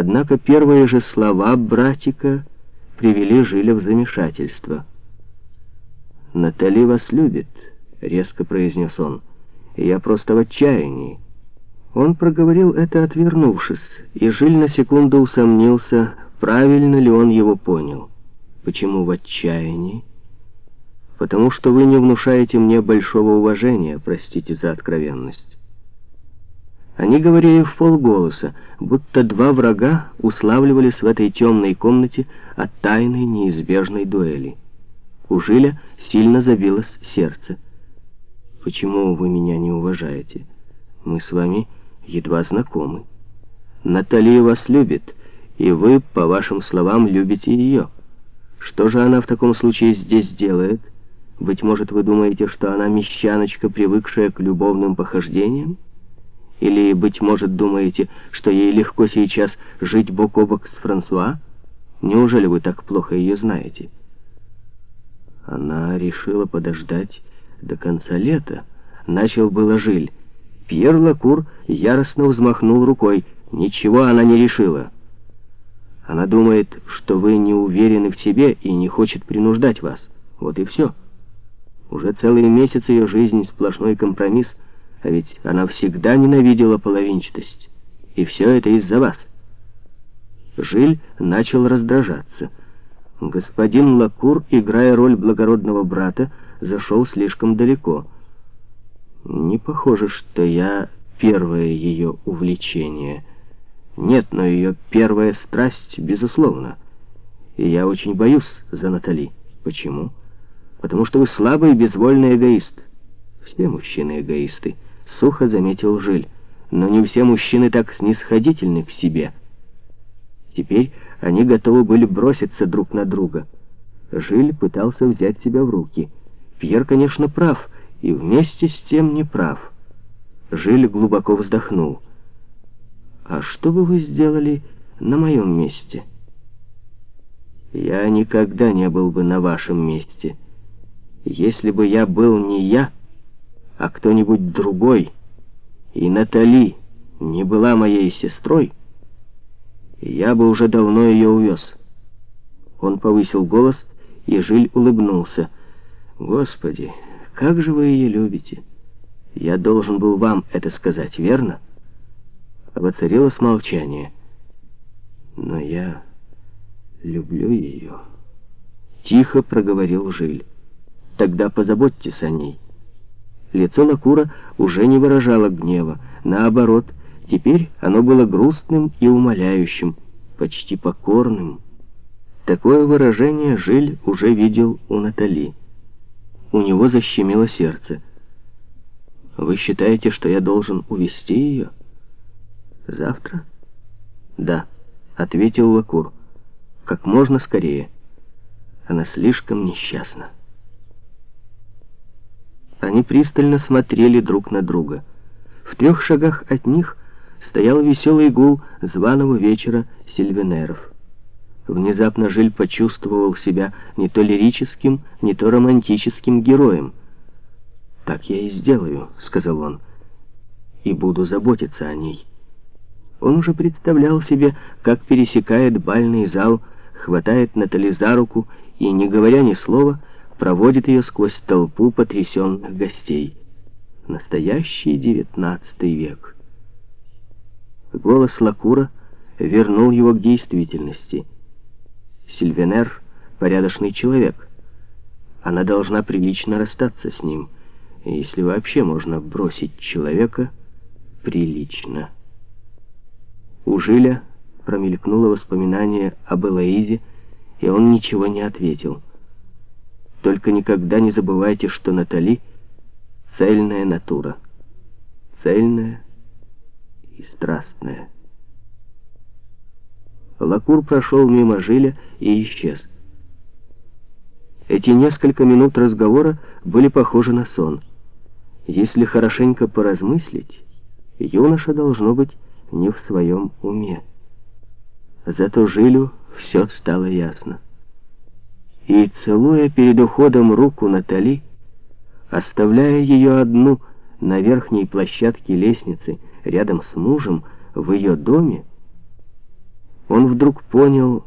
Однако первые же слова братика привели Жиля в замешательство. «Натали вас любит», — резко произнес он, — «я просто в отчаянии». Он проговорил это, отвернувшись, и Жиль на секунду усомнился, правильно ли он его понял. «Почему в отчаянии?» «Потому что вы не внушаете мне большого уважения, простите за откровенность». Они говорили в полголоса, будто два врага уславливались в этой темной комнате от тайной неизбежной дуэли. У Жиля сильно забилось сердце. «Почему вы меня не уважаете? Мы с вами едва знакомы. Наталья вас любит, и вы, по вашим словам, любите ее. Что же она в таком случае здесь делает? Быть может, вы думаете, что она мещаночка, привыкшая к любовным похождениям? Или, быть может, думаете, что ей легко сейчас жить бок о бок с Франсуа? Неужели вы так плохо ее знаете?» Она решила подождать до конца лета. Начал было Жиль. Пьер Лакур яростно взмахнул рукой. Ничего она не решила. Она думает, что вы не уверены в себе и не хочет принуждать вас. Вот и все. Уже целый месяц ее жизнь сплошной компромисс, а ведь она всегда ненавидела половинчатость. И все это из-за вас. Жиль начал раздражаться. Господин Лакур, играя роль благородного брата, зашел слишком далеко. Не похоже, что я первое ее увлечение. Нет, но ее первая страсть, безусловно. И я очень боюсь за Натали. Почему? Потому что вы слабый и безвольный эгоист. Все мужчины эгоисты, сухо заметил Жиль. Но не все мужчины так снисходительны к себе. Теперь они готовы были броситься друг на друга. Жиль пытался взять себя в руки. Пьер, конечно, прав, и вместе с тем не прав. Жиль глубоко вздохнул. «А что бы вы сделали на моем месте?» «Я никогда не был бы на вашем месте. Если бы я был не я, а кто-нибудь другой, и Натали не была моей сестрой, я бы уже давно ее увез. Он повысил голос, и Жиль улыбнулся. «Господи, как же вы ее любите! Я должен был вам это сказать, верно?» Воцарилось молчание. «Но я люблю ее», — тихо проговорил Жиль. «Тогда позаботьтесь о ней». Лицо Лакура уже не выражало гнева, наоборот — Теперь оно было грустным и умоляющим, почти покорным. Такое выражение Жиль уже видел у Натали. У него защемило сердце. «Вы считаете, что я должен увести ее?» «Завтра?» «Да», — ответил Лакур. «Как можно скорее. Она слишком несчастна». Они пристально смотрели друг на друга. В трех шагах от них — стоял веселый гул званого вечера сильвенеров. Внезапно Жиль почувствовал себя не то лирическим, не то романтическим героем. «Так я и сделаю», — сказал он, — «и буду заботиться о ней». Он уже представлял себе, как пересекает бальный зал, хватает Натали за руку и, не говоря ни слова, проводит ее сквозь толпу потрясенных гостей. Настоящий девятнадцатый век. Голос Лакура вернул его к действительности. Сильвенер — порядочный человек. Она должна прилично расстаться с ним, если вообще можно бросить человека прилично. У Жиля промелькнуло воспоминание об Элоизе, и он ничего не ответил. Только никогда не забывайте, что Натали — цельная натура. Цельная и страстная. Лакур прошел мимо Жиля и исчез. Эти несколько минут разговора были похожи на сон. Если хорошенько поразмыслить, юноша должно быть не в своем уме. Зато Жилю все стало ясно. И, целуя перед уходом руку Натали, оставляя ее одну на верхней площадке лестницы, рядом с мужем, в ее доме, он вдруг понял,